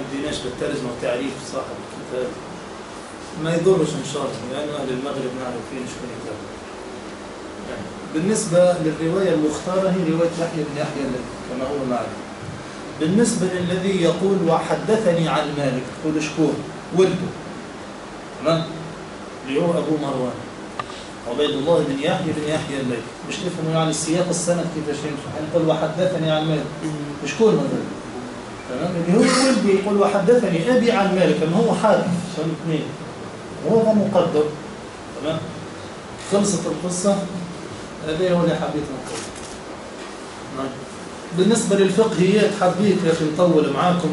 ما اديناش بالترجمة وتعريف صاحب الكتاب ما يضرش إن شاء الله لأن أهل المغرب نعرف فين شكون يتابع يعني بالنسبة للرواية المختارة هي رواية يحيى بن يحيى كما هو معلوم بالنسبة للذي يقول وحدثني عن مالك تقول شكون؟ ولده تمام؟ اللي هو أبو مروان. عبيد الله بن يحيى بن يحيى الليثي مش تفهموا يعني السياق السند كيفاش يمشي. يقول وحدثني عن مالك. شكون هذا تمام؟ اللي هو ولدي يقول وحدثني أبي عن مالك ما هو حادث عشان اثنين؟ وهو مقدر. تمام؟ خلصت القصة. هذا هو اللي حبيت نقول نعم. بالنسبة للفقهيات حبيت يا أخي نطول معاكم.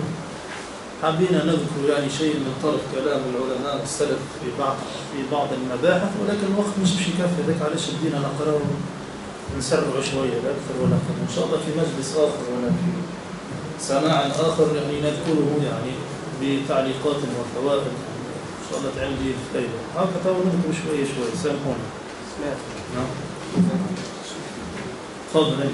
حبينا نذكر يعني شيء من طرف كلام العلماء السلف في بعض في بعض المباحث ولكن الوقت مش مش يكفي ذاك علاش بدينا نقراه ونسرع شوية لا أكثر ولا أقل. إن شاء الله في مجلس آخر ولا في سماع آخر يعني نذكره يعني بتعليقات وفوائد إن شاء الله لي فايده هكذا تو نذكر شوية شوية. سامحونا نعم تفضل.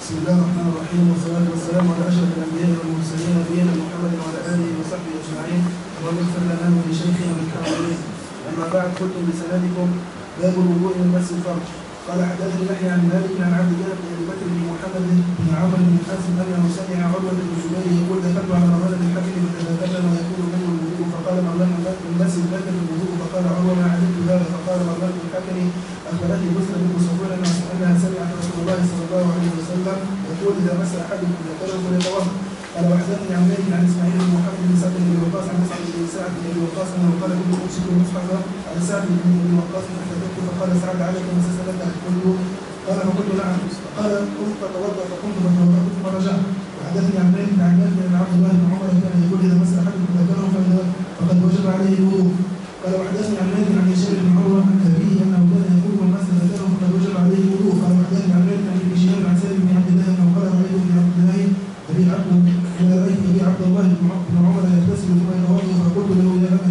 بسم الله الرحمن الرحيم والصلاة والسلام على أشرف الأنبياء والمرسلين نبينا محمد وعلى آله وصحبه أجمعين. اللهم اغفر لنا ولشيخنا بالحاضرين أما بعد قلت بسندكم باب الوضوء من مس الفرج قال حدثني يحيى عن مالك عن عبد الله بن أبي بكر بن محمد بن عمرو بن حزم أنه سمع عروة بن الزبير يقول دخلت على مروان بن الحكم فتذكرنا ويقول من الوضوء فقال من مس الذكر الوضوء. فقال عروة ما علمت هذا فقال مروان بن الحكم أخبرتني مسلم بن صفوان أنها سمعت رسول الله صلى الله عليه وسلم يقول إذا مس أحدكم ذكره فليتوضأ. قال وحدثني عن مالك عن إسماعيل بن محمد بن سعد بن وقاص عن مسعد سعد بن أبي وقاص قال كنت أمسك المصحف على سعد بن أبي وقاص فاحتدت فقال سعد عليك مسألة قلت قال فقلت نعم. قال قمت فتوضا فقمت فتوضات ثم رجعت وحدثني عن مالك عن مالك ان عبد الله بن عمر كان يقول إذا مس أحدكم ذكره فقد وجب عليه الوضوء قال وحدثني عن مالك عن هشام بن عروه عن ابيه انه كان يقول من مس ذكره فقد وجب عليه الوضوء قال وحدثني عن مالك عن ابن شهاب عن سالم بن عبد الله انه قال رايت في عبد الله ابي عبد رايت ابي عبد الله بن عمر يغتسل ثم يتوضا فقلت له يا ابت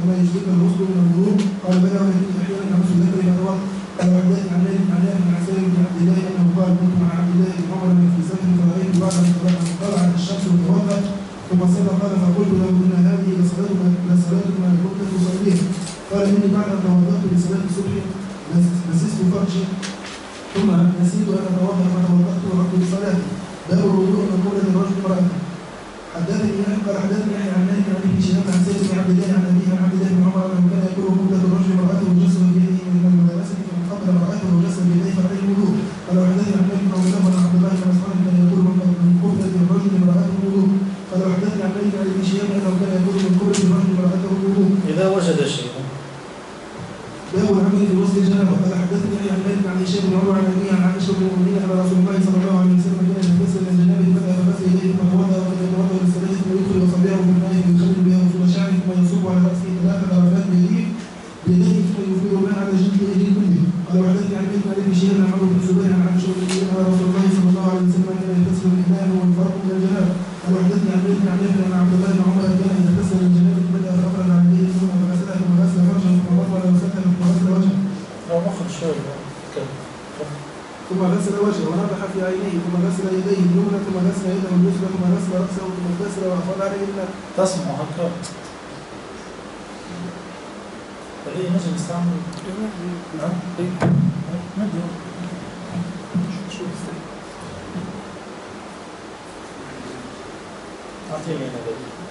اما يجزيك الغسل من الوضوء قال بلى ولكن أحيانا امس ذكري فتوضا قال وحدثني عن مالك عن نافع عن سالم بن عبد الله انه قال كنت مع عبد الله بن عمر في سفر فرايت بعد ان طلعت الشمس وتوضا ثم صلى قال فقلت له ان هذه لصلاتك لصلاتك ما كنت تصليها قال اني بعد ان توضات لصلاه الصبح مسست فرجي ثم نسيت ان اتوضا فتوضات ورحت لصلاتي باب الوضوء من قبله الرجل امراته حدثني قال حدثني يحيى عن مالك عن ابن شهاب عن سيد بن عبد الله عن ابيه عن عبد الله بن عمر انه كان يقول قبله الرجل امراته وجسد بيده من الملامسه فمن قبل امراته وجسد بيده فعليه الوضوء قال وحدثني عن مالك رضي الله عنه عبد الله بن مسعود كان يقول من قبله الرجل امراته الوضوء قال وحدثني عن مالك عن ابن شهاب انه كان يقول من قبله الرجل امراته الوضوء اذا وجد شيء باب العمل في وسط الجنابه قال حدثني يحيى عن مالك عن هشام بن عمر عن ابيه عن عائشه ام المؤمنين ان رسول الله صلى الله عليه وسلم كان يغتسل من جنابه فبدا فغسل يديه فتوضا وكان يتوضا للصلاه ثم يدخل وصبيعه في الماء فيخرج بها وصول شعره ثم يصب على راسه ثلاث ضربات بيديه بيديه ثم يفيض الماء على جلد يديه كله قال وحدثني عن مالك عن ابن شهاب عن عمرو بن الزبير عن عائشه ام المؤمنين ان رسول الله صلى الله عليه وسلم كان يغتسل من الماء والفرق من الجنابه قال وحدثني عن مالك عن نافع ان عبد الله بن عمر كان يغتسل من جنابه بدا فاخرج عن يديه ثم غسله ثم غسل فرجه ثم مضمض وسكن ثم غسل وجهه لو ناخذ شوية كده. ثم غسل وجهه ونضح في عينيه ثم غسل يديه اليمنى ثم غسل يده اليسرى ثم غسل رأسه ثم اغتسل وافاض عليه الماء تسمع هكذا فهي نجم نستعمل نعم مدي أعطيني أنا بدي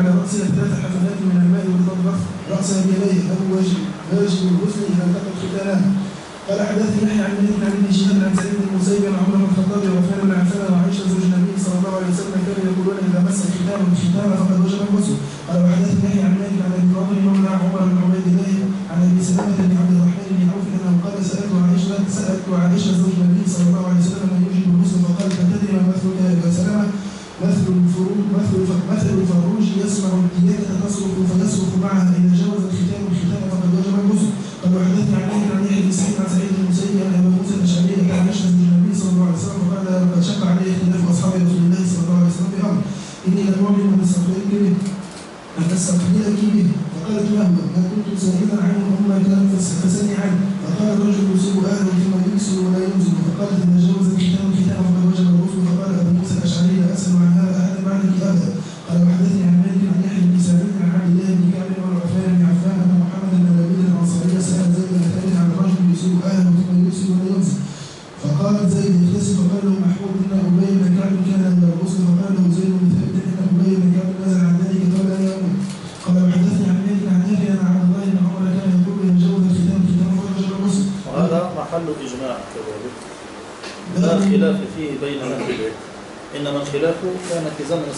على رأسها ثلاث حفنات من الماء وتضرب رأسها بيديه له واجب واجب الغسل اذا التقى الختانان قال حدثني يحيى عن مالك عن ابن شهاب عن سعيد بن المسيب عن عمر بن الخطاب وعثمان بن عفان وعائشه زوج النبي صلى الله عليه وسلم كانوا يقولون إذا مس الختان الختان فقد وجب الغسل.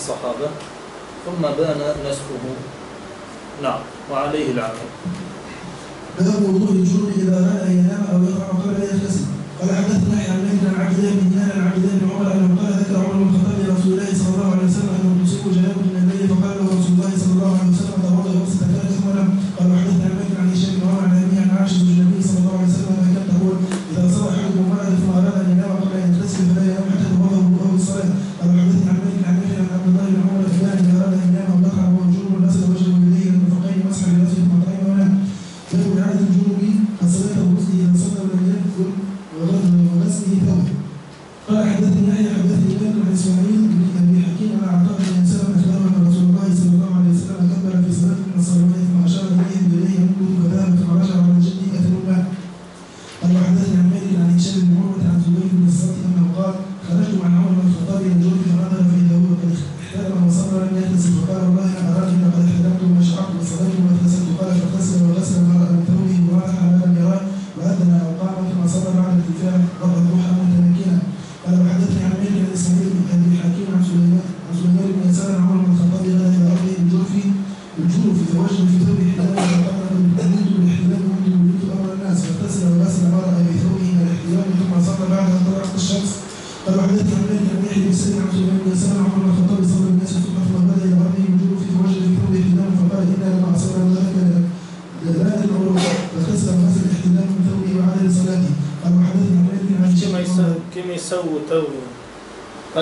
الصحابة ثم بان نسخه. نعم وعليه العمل. باب وضوء الجمعة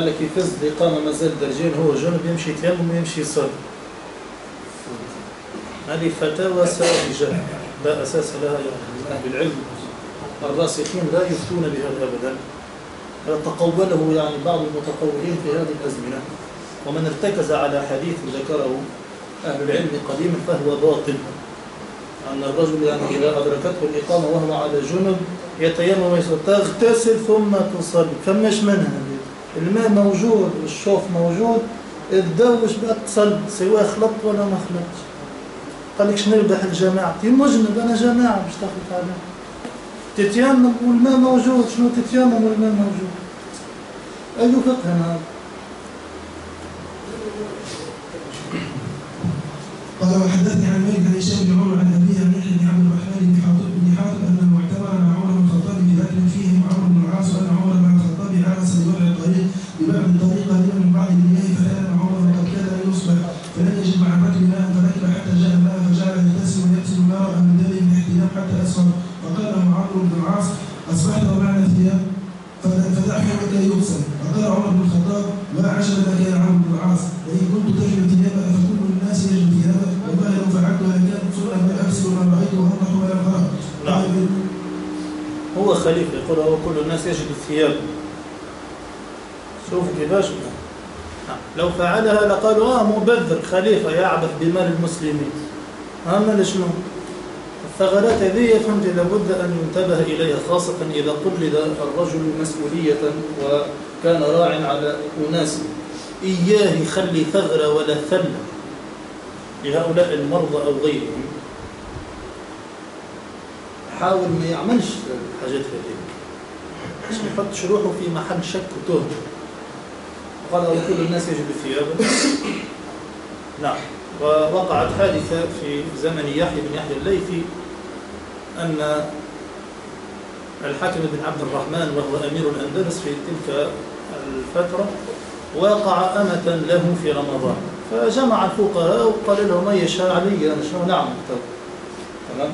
قال لك يفز الإقامة مازال درجين هو جنب يمشي تيمم يمشي صد هذه فتاوى ساذجة لا أساس لها يا أهل العلم الراسخين لا يفتون بهذا أبدا. تقوله يعني بعض المتقولين في هذه الأزمنة. ومن ارتكز على حديث ذكره أهل العلم قديما فهو باطل. أن الرجل يعني إذا أدركته الإقامة وهو على جنب يتيمم ويغتسل ثم تصلي. فمش منها الماء موجود والشوف موجود الضوء واش بقى تصل سواء خلط ولا ما خلطش قال لك شنو نربح الجماعة؟ تي مجند أنا جماعة مش تاخد عليها تتيمم والماء موجود شنو تتيمم والماء موجود؟ أي فقه هذا؟ قال وحدثني عن مالك عن هشام بن عمر عن أبيه لو فعلها لقالوا آه مبذر خليفة يعبث بمال المسلمين. آه، اما شنو؟ الثغرات هذه فهمت لابد أن ينتبه إليها خاصة إذا قبل الرجل مسؤولية وكان راع على أناس. إياه خلي ثغرة ولا ثلة لهؤلاء المرضى أو غيرهم. حاول ما يعملش الحاجات هذه. ما يحطش روحه في محل شك وتهمه قال وكل الناس يجد ثيابه نعم. ووقعت حادثة في زمن يحيى بن يحيى الليثي أن الحاكم بن عبد الرحمن وهو أمير الأندلس في تلك الفترة وقع أمة له في رمضان. فجمع الفقهاء وقال لهم علي أنا شنو نعمل تمام.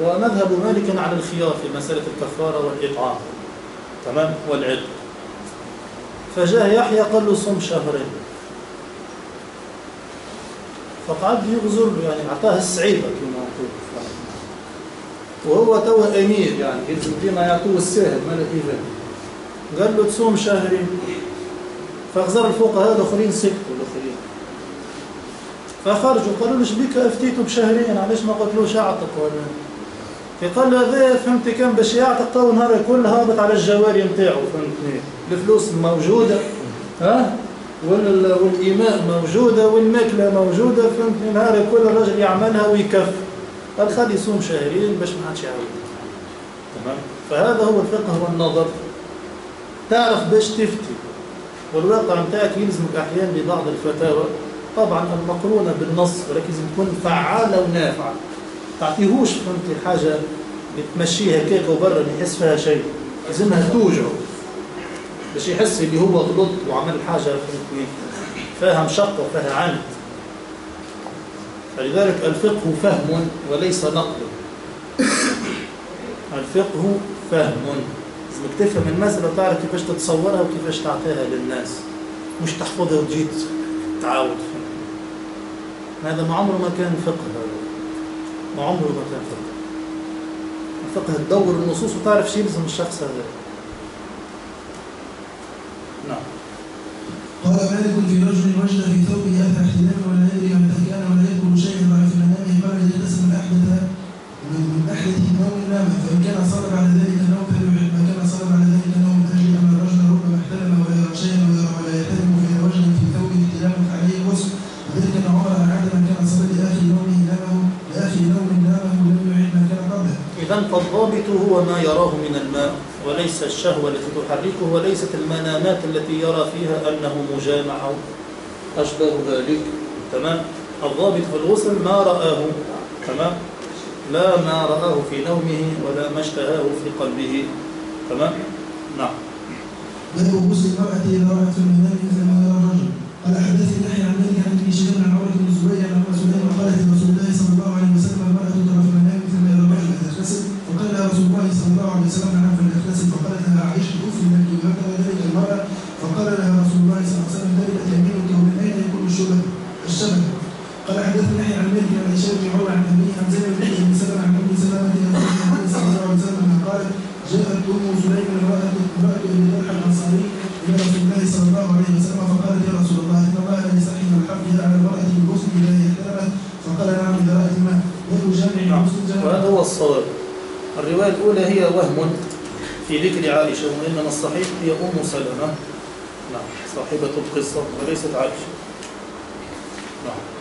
ومذهب مالك على الخيار في مسألة الكفارة والإطعام. تمام. والعدل فجاء يحيى قال له صم شهرين. فقعد يغزر يعني أعطاه السعيدة كما نقول وهو تو أمير يعني يلزم ديما يعطوه الساهل مال الإيمان قال له تصوم شهرين. فغزر الفقهاء الآخرين سكتوا الآخرين فخرجوا قالوا له شبيك أفتيتوا بشهرين علاش ما قتلوش أعطك ولا؟ فقال له هذا فهمتي كان باش يعتق تو نهار الكل هابط على الجواري نتاعو. فهمتني. الفلوس موجودة. ها؟ وال- والإيماء موجودة والماكلة موجودة. فهمتني نهار الكل الراجل يعملها ويكف. قال خلي يصوم شهرين باش ما حدش يعاود. تمام. فهذا هو الفقه والنظر. تعرف باش تفتي. والواقع نتاعك يلزمك أحيانا ببعض الفتاوى. طبعا المقرونة بالنص ولكن لازم تكون فعالة ونافعة. تعطيهوش فهمتي حاجة بتمشيها هكاك وبرا ما يحس فيها شيء. لازمها توجعه. باش يحس اللي هو غلط وعمل حاجة فهمتني فيها مشقة وفيها عند فلذلك الفقه فهم وليس نقل الفقه فهم. لازمك تفهم المسألة وتعرف كيفاش تتصورها وكيفاش تعطيها للناس. مش تحفظها وتجي تعاود هذا ما عمره ما كان فقه. هذا ما كان فقه الفقه تدور النصوص وتعرف شو يلزم الشخص هذا. نعم. قال مالك في رجل وجد في ثوبه اثر احتلام وليس الشهوة التي تحركه وليست المنامات التي يرى فيها أنه مجامع. أشبه ذلك. تمام؟ الضابط في الغسل ما رآه. تمام؟ لا ما رآه في نومه ولا ما اشتهاه في قلبه. تمام؟ نعم. باب غسل المرأة إذا رأت المنام مثل ما يرى الرجل. قال حدثني يحيى عن مالك عن شهاب عن عمرو بن الزبير عن ام سليم قالت لرسول الله صلى الله عليه وسلم جاءت أم سليم امراه امراه أبي طلحه الأنصاري إلى رسول الله صلى الله عليه وسلم فقالت يا رسول الله إن الله لا يستحي من الحق على المرأة بالغسل إذا هي احتلمت فقال نعم إذا رأت الماء باب جامع نعم. جامع. وهذا هو الصواب. الرواية الأولى هي وهم في ذكر عائشة وإنما الصحيح هي أم سلمة. نعم صاحبة القصة وليست عائشة. نعم.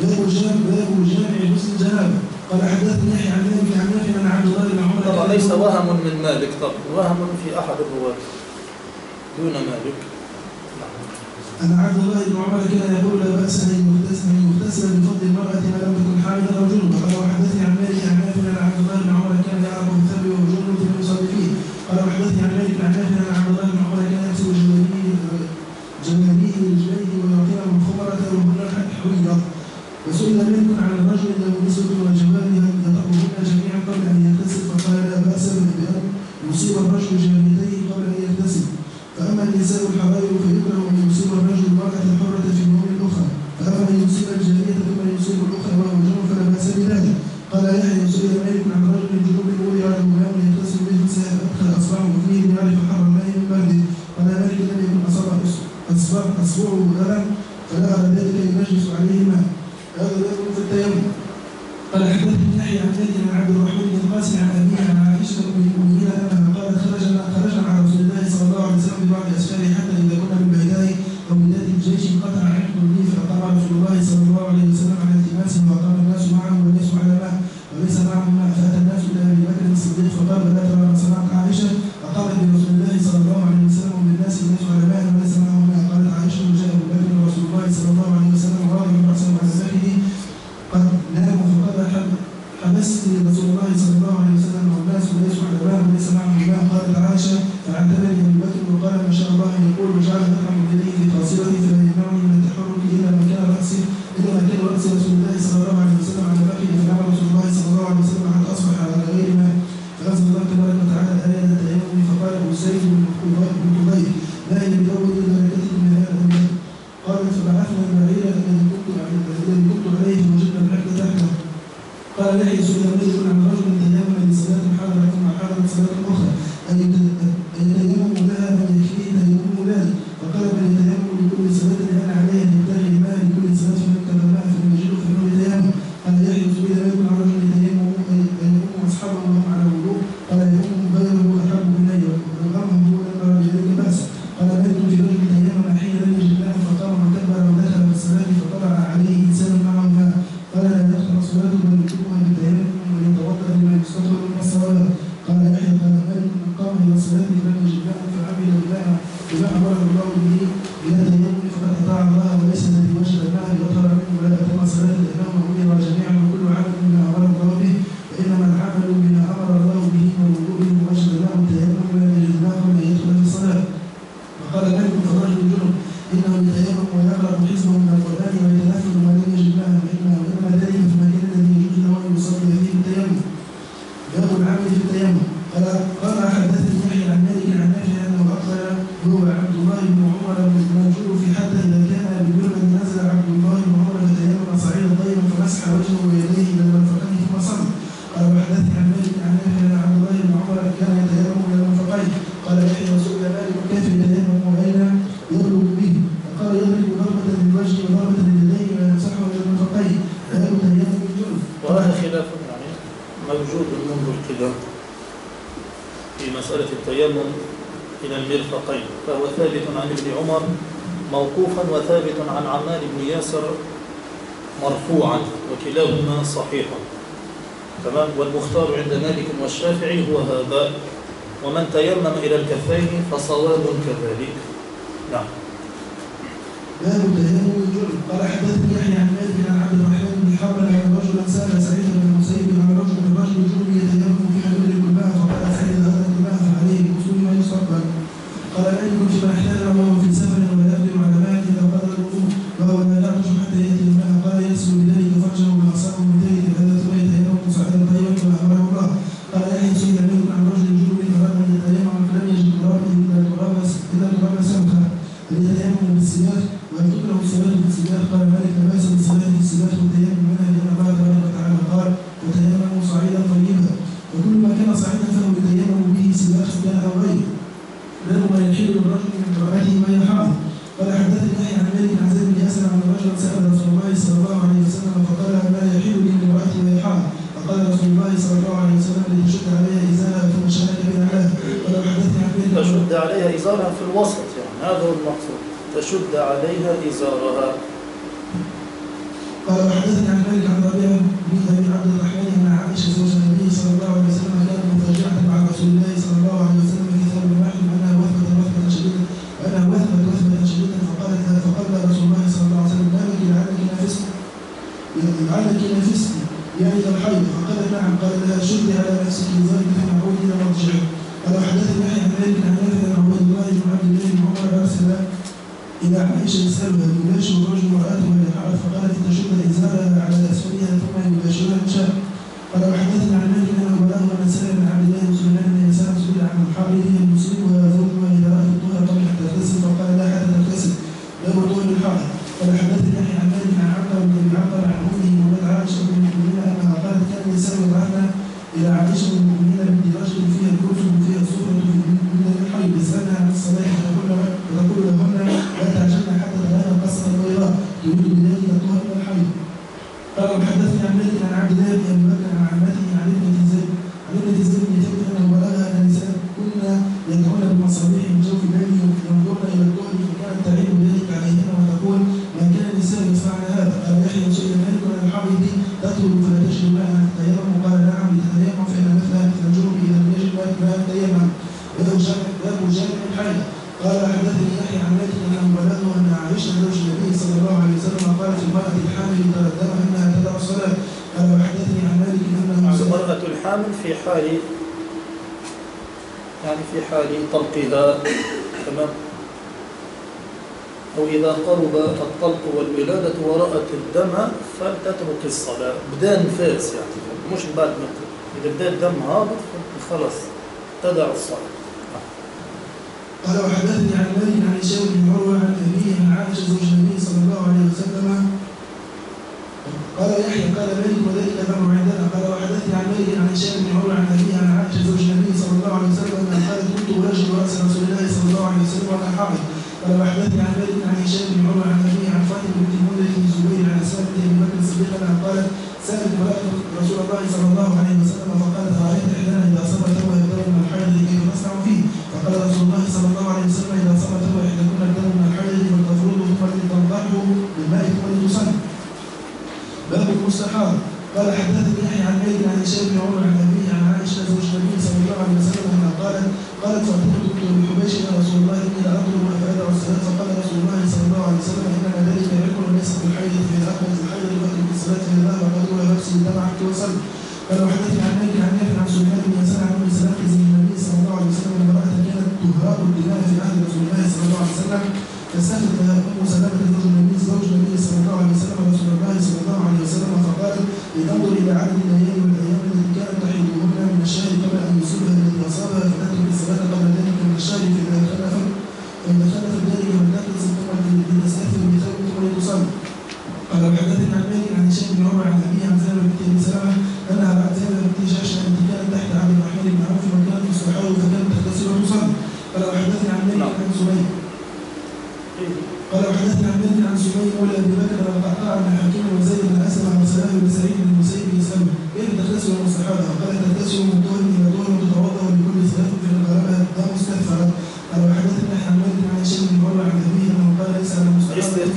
باب جامع باب جامع غسل الجنابه قال حدثني يحيى عن مالك عن نافع عن عبد الله بن عمر. طبعا ليس وهم من مالك طبعا وهم في أحد الرواة. دون مالك. أن عبد الله بن عمر كان يقول لا بأس أن يغتسل أن يغتسل بفضل المرأة ما لم تكن حاملا أو جنبا قال وحدثني عن مالك عن نافع أن عبد الله بن عمر كان يعرف بالثوب وهو جنب ثم يصلي فيه قال وحدثني عن مالك عن نافع أن عبد الله بن عمر كان يغسل جوانيه جوانيه رجليه ويعطيهم الخمرة وهن حويض وسئل مالك عن الرجل له نسوة وجوارها يطأهن جميعا قبل أن يغتسل فقال لا بأس بأن يصيب الرجل جاريتيه قبل أن يغتسل فأما النساء الحرائر فيكره أن يصيب الرجل المرأة الحرة في اليوم الأخرى فأما أن يصيب الجارية ثم يصيب الأخرى وهو جنب فلا بأس بذلك قال يحيى سئل مالك عن رجل جنوب وضع له ماء يغتسل به فأدخل أصبعه فيه ليعرف حر الماء من برده قال مالك لم يكن أصابع أصبع أصبعه ألم فلا أرى ذلك ينجس عليه الماء هذا لا يكون في التيمم قال حدثني يحيى عن مالك عن عبد الرحمن بن القاسم عن ابيه عن عائشه ام المؤمنين انها قالت خرجنا خرجنا مع رسول الله صلى الله عليه وسلم ببعض اسفاره حتى اذا كنا من بيداء أو بدايه الجيش انقطع عقد لي فاقام رسول الله صلى الله عليه وسلم على التماسه واقام الناس معه وليسوا على ماء وليس معهم ماء فاتى الناس إلى ابي بكر الصديق فقال لا aramızdan bu صحيحا تمام؟ والمختار عند مالك والشافعي هو هذا. ومن تيمم إلى الكفين فصواب كذلك. نعم. باب تيمم الجرم قال وحدثنا حميد عن ربيع بن ابي عبد الرحمن خلص تدع الصلاة. قال وحدثني عن مالك عن هشام بن عروة عن أبيه عن عائشة زوج النبي صلى الله عليه وسلم. قال يحيى قال مالك وذلك الأمر عندنا. قال وحدثني عن مالك عن هشام بن عروة عن أبيه عن عائشة زوج النبي صلى الله عليه وسلم. قال كنت أرجل رأس رسول الله صلى الله عليه وسلم على حائط قال وحدثني عن مالك عن هشام بن عروة عن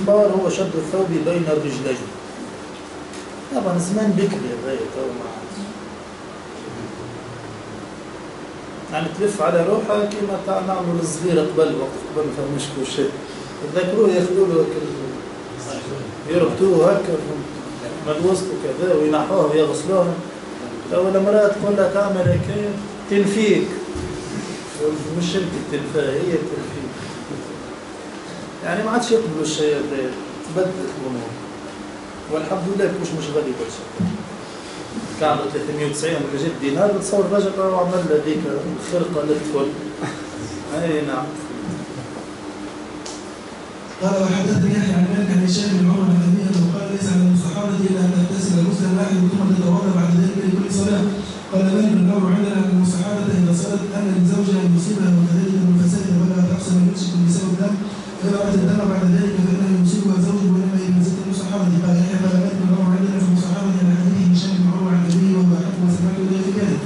الاستغفار هو شد الثوب بين الرجلين. طبعا زمان بكري يا غاية تو ما. يعني تلف على روحها كما تاع نعمل الصغير قبل وقت قبل ما فهمش كل شيء. تذكروه ياخذوا له هكا يربطوه هكا وسط وكذا وينحوها ويغسلوها لو المرأة تقول لها تعمل هيك تنفيك. مش أنت تنفاها هي تنفيك. يعني ما عادش يقبلوا الشيء هذا تبدلت الأمور. والحمد لله مش مش غالي برشا كانوا 390 ولا جد دينار بتصور الرجل راهو عمل له هذيك الخرقه للكل. أي نعم. قال وحدثني يحيى عن مالك عن هشام بن عمر عن أبيه أنه قال ليس على المستحاضه إلا أن تغتسل غسلا واحدا ثم تتوضا بعد ذلك لكل صلاة. قال مالك الامر عندنا ان المستحاضه إذا صارت أن لزوجها أن يصيبها وكذلك النفساء ولا تحسن يمسك بسبب دم فاذا رات الدم بعد ذلك فانه يصيبها زوج وانما هي من زيت المستحاضه قال يحيى قال مالك الامر عندنا في المستحاضه عن حديث هشام بن عمر عن ابيه وهو احد وسمعت له في ذلك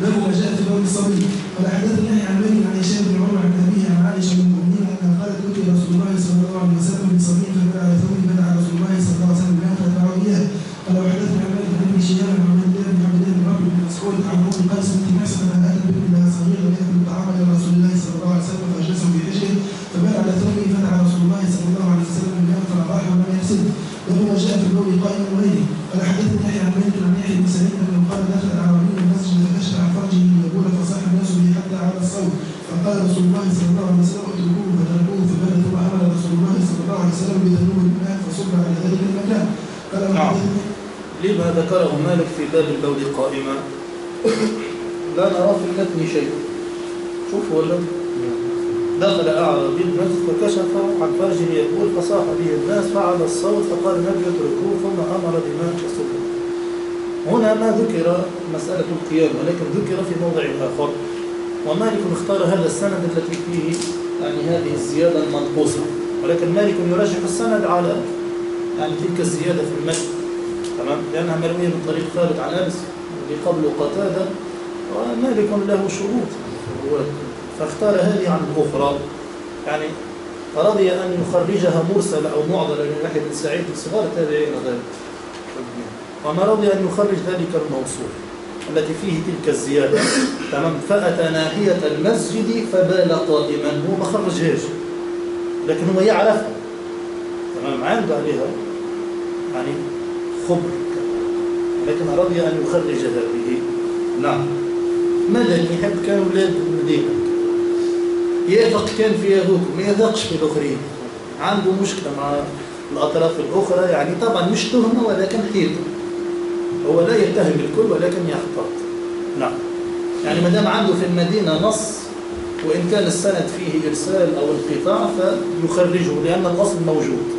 باب ما جاء في باب الصبي قال حدثني يحيى عن مالك عن هشام بن عمر عن ابيه عن عائشه من المؤمنين انها قالت لك رسول الله صلى الله عليه وسلم بصبي فبدا على ثوبه فدعا رسول الله صلى الله عليه وسلم بها فاتبعه اياه قال وحدثني عن مالك عن ابن شهاب عن عبد الله بن عبد الله بن عمرو بن مسعود عن ام قيس بنت محسن انها اتت بابن لها صغير لم ياكل الطعام إلى رسول الله صلى الله عليه وسلم فاجلسه في حجره فبال على ثوبه فدعا رسول الله صلى الله عليه وسلم بها فراح ولم يغسله وهو جاء في البول قائما وغيره قال حدثني يحيى عن مالك عن يحيى بن سعيد انه قال دخل اعرابي المسجد فكشف عن فرجه يقول فصاح الناس به حتى على الصوت فقال رسول الله صلى الله عليه وسلم اتركوه فتركوه فبال ثم أمر رسول الله صلى الله عليه وسلم بذنوب الماء فصب على ذلك المكان قال نعم. لما ذكره مالك في باب البول قائما؟ لا نرى في المتن شيء. شوف ولا. دخل أعرابي المسجد فكشف عن فرجه يقول فصاح به الناس فعل الصوت فقال النبي اتركوه ثم أمر بماء فصبه هنا ما ذكر مسألة القيام ولكن ذكر في موضع آخر. ومالك اختار هذا السند التي فيه يعني هذه الزيادة المنقوصة. ولكن مالك يرجح السند على يعني تلك الزيادة في المتن تمام؟ لأنها مروية من طريق خالد عن أنس اللي قبله قتادة ومالك له شروط. فاختار هذه عن الأخرى. يعني فرضي أن يخرجها مرسل أو معضلة من يحيى بن سعيد صغار التابعين ذلك وما رضي أن يخرج ذلك الموصول التي فيه تلك الزيادة تمام؟ فأتى ناحية المسجد فبال قائما هو ما خرجهاش لكن هو يعرفها تمام؟ عنده عليها. يعني خبر لكن رضي أن يخرج هذه نعم. مدني يحب كان أولاد المدينة؟ يثق كان في هذوك ما يثقش في الآخرين. عنده مشكلة مع الأطراف الأخرى يعني طبعا مش تهمة ولكن حيطة هو لا يتهم الكل ولكن يحتاط. نعم. يعني ما دام عنده في المدينة نص وإن كان السند فيه إرسال أو انقطاع فيخرجه لأن الأصل موجود.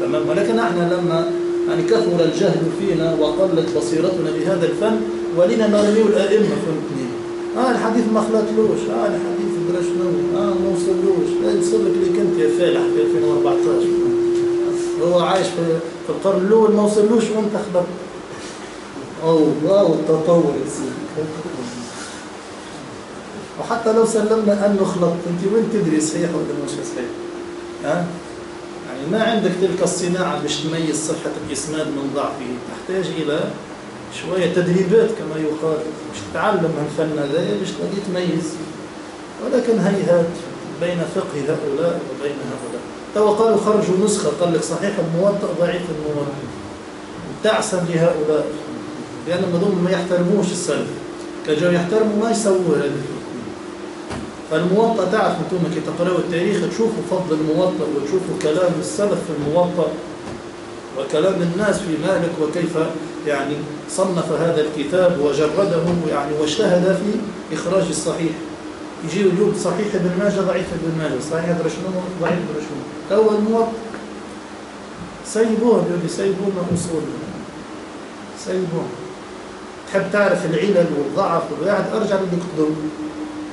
تمام؟ ولكن إحنا لما يعني كثر الجهل فينا وقلت بصيرتنا بهذا الفن ولنا نرمي الأئمة فهمتني آه الحديث ما خلطلوش آه الحديث شنو آه ما وصلوش. لا يوصل لك اللي كنت يا فالح في 2014 هو عايش في, في القرن الأول ما وصلوش خبرت أو واو التطور يا سيدي. وحتى لو سلمنا أنه خلطت أنت وين تدري صحيح ولا مش صحيح؟ ها يعني ما عندك تلك الصناعة باش تميز صحة الإسناد من ضعفه. تحتاج إلى شوية تدريبات كما يقال باش تتعلم الفن هذا باش تلاقي تميز. ولكن هيهات بين فقه هؤلاء وبين هؤلاء. تو قالوا خرجوا نسخة قال لك صحيح الموطأ ضعيف الموطأ. تعسا لهؤلاء. لأن هم ما يحترموش السلف كجاوا يحترموا ما يسووا هذا. فالموطأ تعرف أنتم كي تقرأوا التاريخ تشوفوا فضل الموطأ وتشوفوا كلام السلف في الموطأ وكلام الناس في مالك وكيف يعني صنف هذا الكتاب وجرده يعني واجتهد في إخراج الصحيح. يجي اليوم صحيح ابن ماجه ضعيف ابن ماجه. صحيح شنو؟ ضعيف ادري شنو هو الموطأ. سيبوه سيبوه أصول. سيبوه. تحب تعرف العلل والضعف والقاعد أرجع للدكتور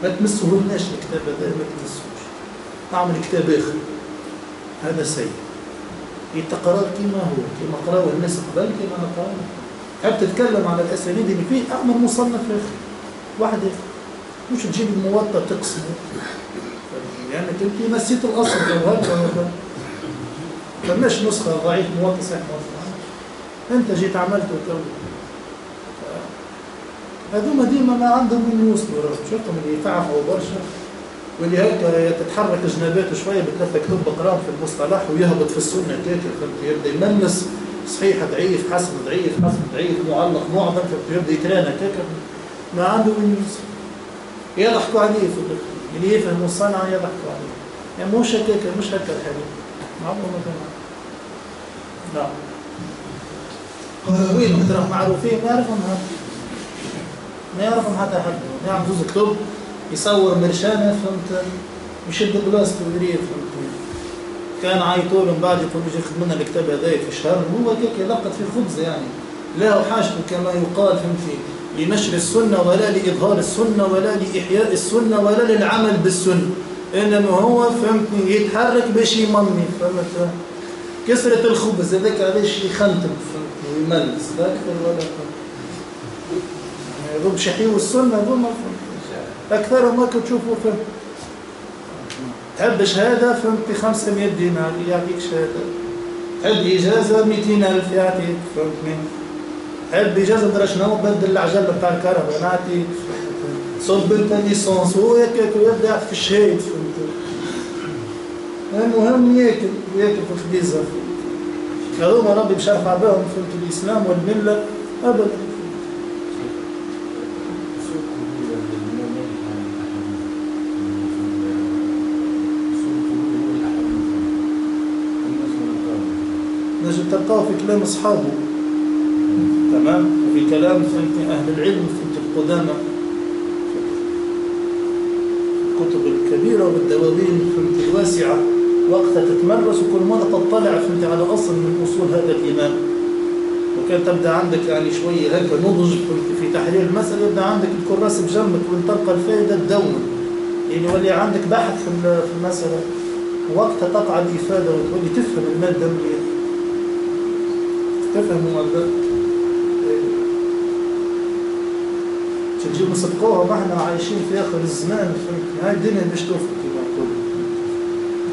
ما تمسهولناش الكتاب هذا ما تمسوش اعمل كتاب اخر هذا سيء. يتقرأ كما هو كما قرأه الناس قبل كما نقرأه تحب تتكلم على الأسانيد اللي فيه؟ اعمل مصنف اخر واحد اخر مش تجيب الموطأ تقسمه. يعني أنت نسيت الأصل لو هكذا فماش نسخة ضعيف موطأ صحيح موطأ أنت جيت عملته تو. هذوما ديما ما عندهم من يوصلوا شفتهم اللي يتعبوا برشا واللي هكا تتحرك جناباته شوية بثلاثة كتب بقرام في المصطلح ويهبط في السنة. كيف يبدأ يمنس صحيح ضعيف حسن ضعيف حسن ضعيف معلق معظم فيبدا يترانا كيف ما عنده من يوصل. يضحكوا عليه في اللي يفهم الصنعة يضحكوا عليه. يعني مش هكاك مش هكا الحديث. معلومه ما كان نعم. وين؟ معروفين ما يعرفهم هذا ما يعرفهم حتى حد يعمل جزء كتب يصور مرشانة فهمت؟ يشد بلاصته ودريه فهمت؟ كان عيطوا من بعد يقول يجي ياخذ منا الكتاب هذايا في شهر هو هيك يلقط في خبز يعني. لا حاجته كما يقال فهمت؟ لنشر السنة ولا لإظهار السنة ولا لإحياء السنة ولا للعمل بالسنة إنما هو فهمتني يتحرك باش يمني فهمت؟ كسرة الخبز هذاك علاش يخنتم فهمتني ويملس أكثر ولا أقل هذول شحيوا السنة هذول ما أكثر ما تشوفوا فهم تحب شهادة فهمتي 500 دينار يعطيك شهادة. تحب إجازة 200 ألف يعطيك فهمتني. تحب إجازة درا شنو؟ بدل العجلة بتاع الكهرباء نعطيك صب أنت ليسونس هو هيك ويبدأ في الشهيد فهمتي المهم ياكل ياكل في الخبيزة هذوما ربي مش عارف عباهم فهمت الإسلام والملة أبدا. تلقاه في كلام أصحابه. تمام؟ وفي كلام أهل العلم فهمت القدامى. الكتب الكبيرة والدواوين فهمت الواسعة. وقتها تتمرس وكل مرة تطلع فهمت على أصل من أصول هذا الإمام وكان تبدأ عندك يعني شوية هيك نضج فهمت في تحرير المسألة يبدأ عندك الكراس بجنبك وإن تلقى الفائدة تدون يعني ولي عندك بحث في المسألة. وقتها تقع الإفادة وتولي تفهم المادة مليح تفهم المادة تجيب نصدقوها ما إحنا عايشين في آخر الزمان فهمت؟ هاي الدنيا مش توفق كما يقول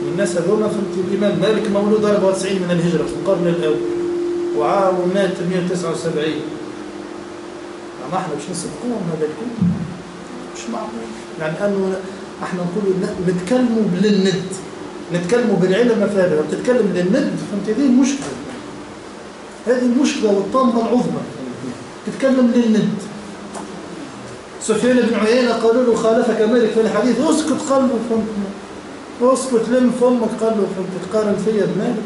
والناس هذوما فهمت؟ الإمام مالك مولود 94 من الهجرة في القرن الأول. وعام مات 179 ما إحنا مش نصدقوهم هذا الكل. مش معقول. يعني أنه إحنا نقول نتكلموا للند نتكلموا بالعلم مفادها. بتتكلم للند فهمت؟ هذه المشكلة هذه المشكلة والطامة العظمى. تتكلم للند سفيان بن عيينة قالوا له خالفك مالك في الحديث اسكت قال له فهمت اسكت لم فمك قال له فهمت تقارن فيا بمالك.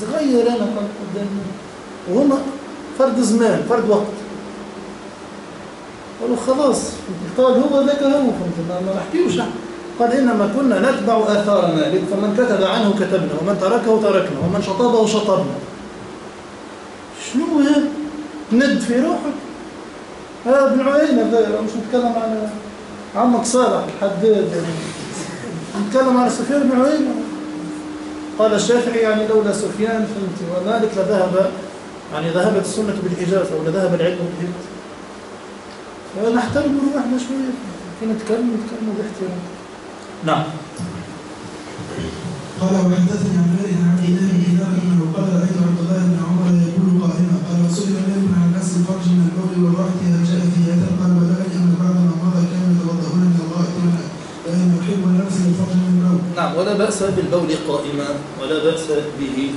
صغير أنا قال قدام وهما فرد زمان فرد وقت. قالوا خلاص قال هو ذاك هو فهمت ما نحكيوش قال إنما كنا نتبع آثار مالك فمن كتب عنه كتبنا ومن تركه تركنا ومن شطبه شطبنا. شنو هذا ند في روحك. هذا ابن عيينة مش نتكلم عن عمك صالح الحداد يعني نتكلم على سفيان بن عيينة. قال الشافعي يعني لولا سفيان فهمت ومالك لذهب يعني ذهبت السنة بالحجاز أو لذهب العلم بالحجاز فنحترم روحنا شوية. كي نتكلم نتكلم باحترام. نعم. قال وحدثني عن مالك عن عبد بأس بالبول قائما ولا بأس به.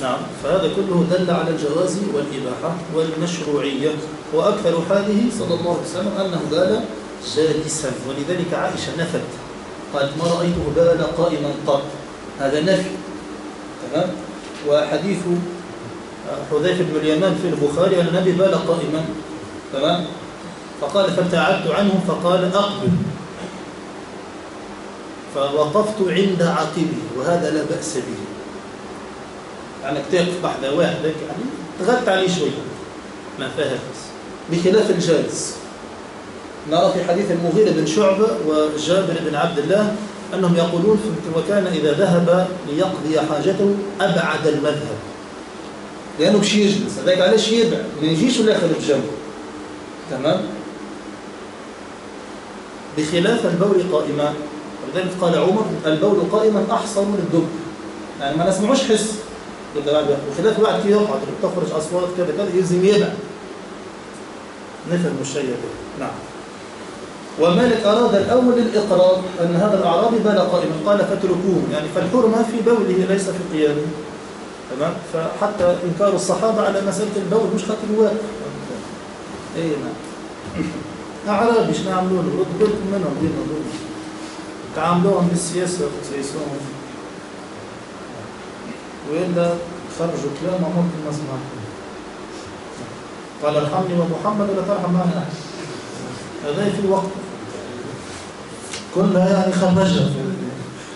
نعم. فهذا كله دل على الجواز والإباحة والمشروعية. وأكثر حاله صلى الله عليه وسلم أنه بال جالسا. ولذلك عائشة نفت. قالت ما رأيته بال قائما قط؟ هذا نفي. تمام؟ وحديث حذيفة بن اليمان في البخاري أن النبي بال قائما. تمام؟ فقال فابتعدت عنه فقال أقبل. فوقفت عند عقبه وهذا لا بأس به. يعني تقف بعد واحد يعني تغلت عليه شوية ما فيها بس. بخلاف الجالس. نرى في حديث المغيرة بن شعبة وجابر بن عبد الله أنهم يقولون وكان إذا ذهب ليقضي حاجته أبعد المذهب. لأنه بشي يجلس. هذاك علاش يبعد؟ ما يجيش ولا ياخذ بجنبه تمام؟ بخلاف البول قائما ولذلك قال عمر البول قائما أحصن للدب يعني ما نسمعوش حس. وخلاف بعد كده يقعد تخرج أصوات كذا كذا يلزم يبعد نفهم الشيء ده. نعم. ومالك أراد الأول الإقرار أن هذا الأعرابي بال قائما. قال فاتركوه. يعني فالحرمة في بوله ليس في قيامه. تمام؟ فحتى إنكار الصحابة على مسألة البول مش خاطر الواقع إيه نعم أعرابي شنو نعملوا له بالكم منهم دول تعاملوهم بالسياسة وتسيسوهم وإلا خرجوا كلام ممكن نسمع قال ارحمني ومحمد ولا ترحم معنا هذا في وقت كلها يعني خرجها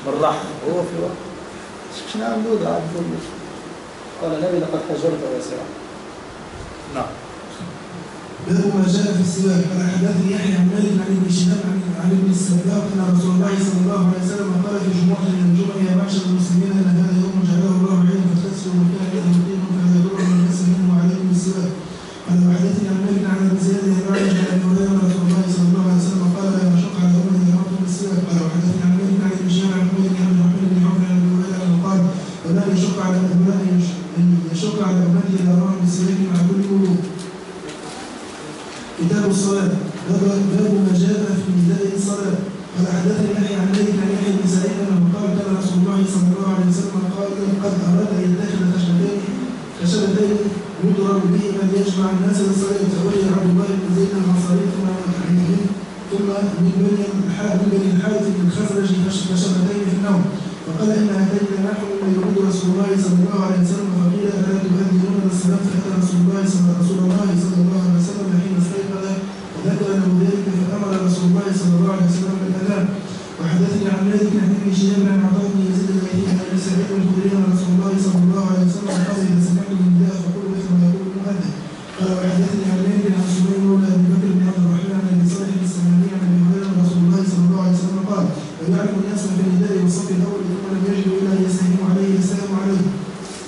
بالرحمة هو في وقت مش نعملوا ده عبد قال النبي لقد حجرت واسعا نعم باب ما جاء في السواك قال حدثني يحيى عن مالك عن ابن شهاب عن عن ابن السباق أن رسول الله صلى الله عليه وسلم قال في جمعة من الجمع يا معشر المسلمين ان هذا يوم جعله الله عيدا فاغتسلوا من كان يده طيب فلا يضر من مس منه وعليكم بالسواك قال وحدثني عن مالك عن ابن زياد بن معبد عن ابي هريره رسول الله صلى الله عليه وسلم قال لا يشق على امه اذا امرتم بالسواك قال وحدثني عن مالك عن ابن شهاب عن حميد بن عبد الرحمن بن عوف عن ابي هريره انه قال ولا يشق على ولا يشق على امتي اذا امرهم بالسواك مع كل وضوء كتاب الصلاة باب باب ما جاء في نداء الصلاة قال حدثني يحيى عن مالك عن يحيى بن سعيد انه قال كان رسول الله صلى الله عليه وسلم قال قد اراد ان يدخل خشبتين خشبتين يضرب به من يجمع الناس للصلاة فولي عبد الله بن زيد الانصاري ثم من ثم من بني الحارث من بني الحارث بن خزرج خشبتين في النوم فقال ان هاتين نحو مما يريد رسول الله صلى الله عليه وسلم فقيل الا تؤذنون للصلاة فاتى رسول الله صلى رسول الله صلى الله عليه وسلم حين استيقظ وذكر له ذلك فامر رسول الله صلى الله عليه وسلم بالاذان وحدثني عن مالك عن ابن شهاب عن عطاء بن يزيد الايلي عن ابي سعيد الخدري ان رسول الله صلى الله عليه وسلم قال اذا سمعتم النداء فقولوا مثل ما يقول المؤذن قال وحدثني عن مالك عن سمير مولى ابي بكر بن عبد الرحمن عن ابي صالح السماني عن ابي هريره ان رسول الله صلى الله عليه وسلم قال ويعلم الناس في النداء والصف الأول ثم لم يجدوا الا ان يستهموا عليه السلام عليه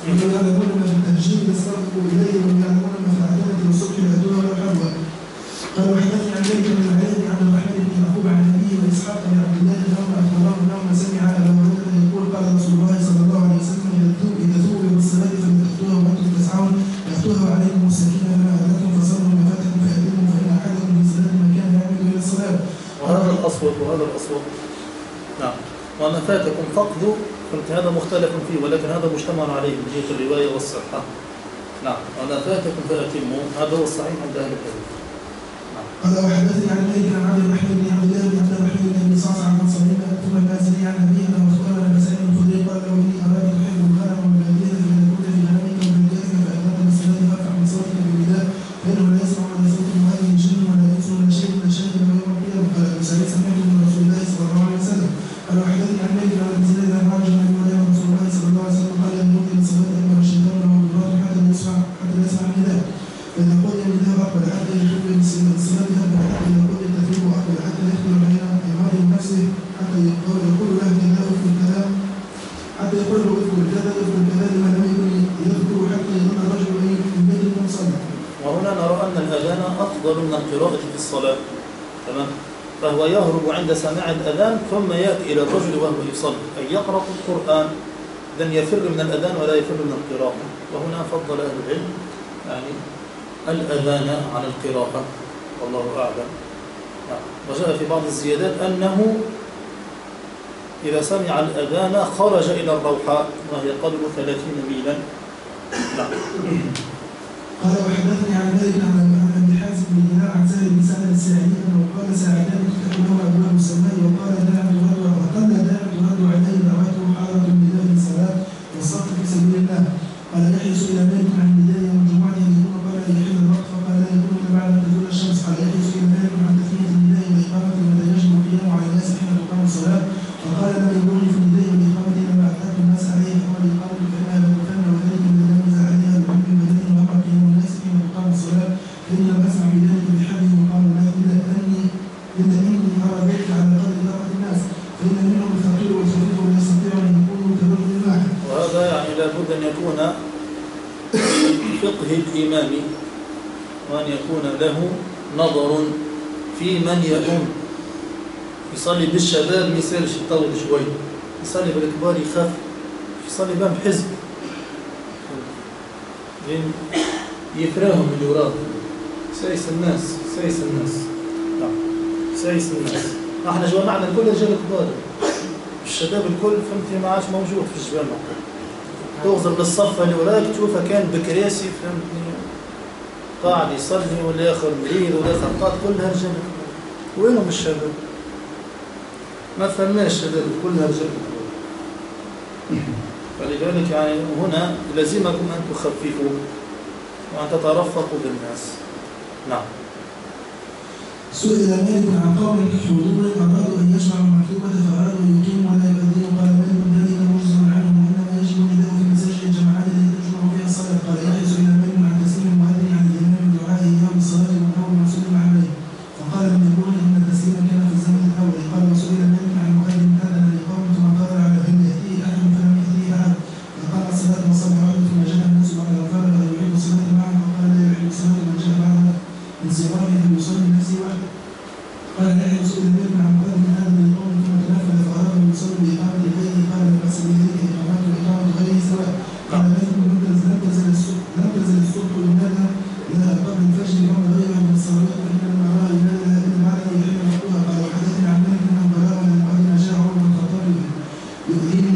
ومن يعلمون ما في التهجير يستغرقوا اليه ومن يعلمون ما في العتمه والصبح ياتون ولو حبوا قال وحدثني عن مالك بن العلي عن الرحمن بن يعقوب عن ابيه واسحاق بن عبد الله انهم اخبراه انهم سمع ابا هريره يقول قال رسول الله صلى الله عليه وسلم اذا ذوب اذا ذوب بالصلاه فلتاتوها وأنتم تسعون ياتوها وعليكم السكينه فما اتاكم فصلوا ما فاتكم فاتموا فان احدكم في صلاه ما كان يعمل إلى الصلاه وهذا الأصوات وهذا الأصوات نعم وما فاتكم فقدوا قلت هذا مختلف فيه ولكن هذا مجتمع عليه من جهة الرواية والصحة نعم وما فاتكم فأتموا هذا هو الصحيح عند أهل الحديث قال وحدثني عن مالك عن عبد الرحمن بن عبد الله بن عبد الرحمن بن صعصع عن صليم ثم البازلي عن ابي انه عند سماع الأذان ثم يأتي إلى الرجل وهو يصلي. أي يقرأ القرآن إذن يفر من الأذان ولا يفر من القراءة. وهنا فضل أهل العلم يعني الأذان عن القراءة. والله أعلم. نعم. وجاء في بعض الزيادات أنه إذا سمع الأذان خرج إلى الروحاء وهي قدر ثلاثين ميلا. نعم. قال وحدثني عن ذلك عن عن ابي حازم بن دينار عن سهل بن سعد الساعدي انه قال ساعدان تفتح له ابواب السماء وقال داع ترد وقال داع ترد عليه دعوته حاضره بدايه الصلاه والصف في سبيل الله قال يحيى سئل مالك عن النداء يوم الجمعه ان يكون قبل ان يحل الوقت فقال لا يكون الا بعد ان تزول الشمس قال يحيى سئل مالك عن تثنيه النداء والاقامه متى يجب القيام على الناس حين تقام الصلاه فقال لم يكن في النداء والاقامه انما اعتاد الناس عليه فهو الاقامه فانها لو كان وذلك الذي لم ينزل عليها بحكم بدنه وامر قيام الناس حين تقام الصلاه فاني لم اسمع بذلك بحده وقام الناس الا اني الا اني ارى ذلك على قدر طاقه الناس فان منهم الفقير والخفيف ولا يستطيع ان يكونوا كرجل واحد وهذا يعني لابد أن يكون فقه الإمام وأن يكون له نظر في من يؤم يصلي بالشباب ما يصيرش يطول شوي. يصلي بالكبار يخاف. يصلي بهم حزب. يفراهم اللي وراه سايس الناس سايس الناس. نعم. سايس الناس. إحنا جمعنا كل رجال كبار الشباب الكل فهمتي ما عادش موجود في الجامعة. تغزر للصف اللي وراك تشوفه كان بكراسي فهمتني قاعد يصلي والآخر مريض والآخر قاعد كلها رجال كبار. وينهم الشباب؟ ما فهمناش شباب كلها رجال كبار. فلذلك يعني هنا لازمكم أن تخففوا وأن تترفقوا بالناس نعم سئل مالك عن قوم حضور أرادوا أن يجمعوا المكتوبة فأرادوا أن يقيموا ولا يبدلوا vivir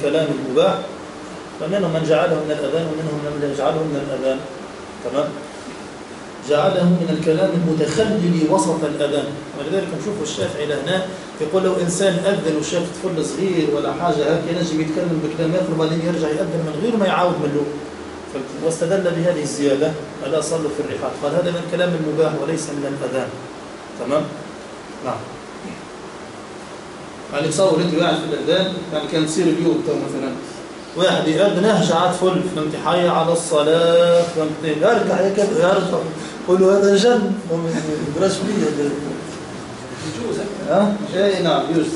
الكلام المباح. فمنهم من جعله من الأذان ومنهم من يجعله من الأذان. تمام؟ جعله من الكلام المتخلل وسط الأذان. ولذلك نشوف الشافعي لهنا يقول لو إنسان أذن وشاف طفل صغير ولا حاجة هيك ينجم يتكلم بكلام آخر وبعدين يرجع يأذن من غير ما يعاود من له. واستدل بهذه الزيادة ألا صلوا في الرحال قال هذا من الكلام المباح وليس من الأذان. تمام؟ نعم. يعني تصور انت قاعد في الأذان يعني كان تصير اليوم تو مثلا. واحد يأذن اهجع فل فهمت حي على الصلاة فهمت يرجع هيك يرجع قول له هذا جن. يدرس فيه هذا يجوز ها اي نعم يجوز.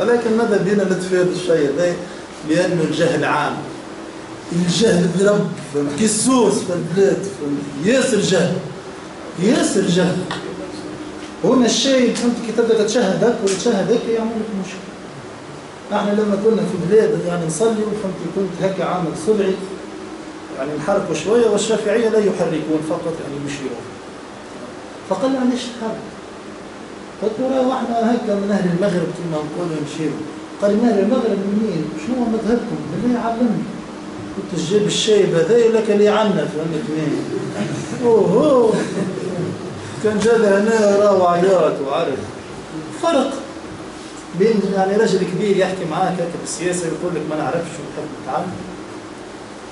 ولكن ماذا بينا نتفاد الشيء؟ هذا لأنه الجهل عام. الجهل برب؟ كسوس في البلاد؟ ياسر جهل. ياسر جهل. هنا الشيء فهمت كي تبدأ تتشهد هك وتشهد هيك يعمل لك مشكله إحنا لما كنا في بلاد يعني نصلي وفهمت كنت هكا عامل صبعي يعني نحركوا شوية والشافعية لا يحركون فقط يعني يشيرون فقال له ليش تحرك؟ قلت له إحنا هيك من أهل المغرب كما نقولوا نمشيو. قال من أهل المغرب منين؟ شنو مذهبكم؟ بالله علمني قلت جيب الشايب هذا لك اللي عنا فهمت مين أوه. كان جا هنا عياط وعارف. فرق بين يعني رجل كبير يحكي معاك هكا بالسياسة يقول لك ما نعرفش ونحب نتعلم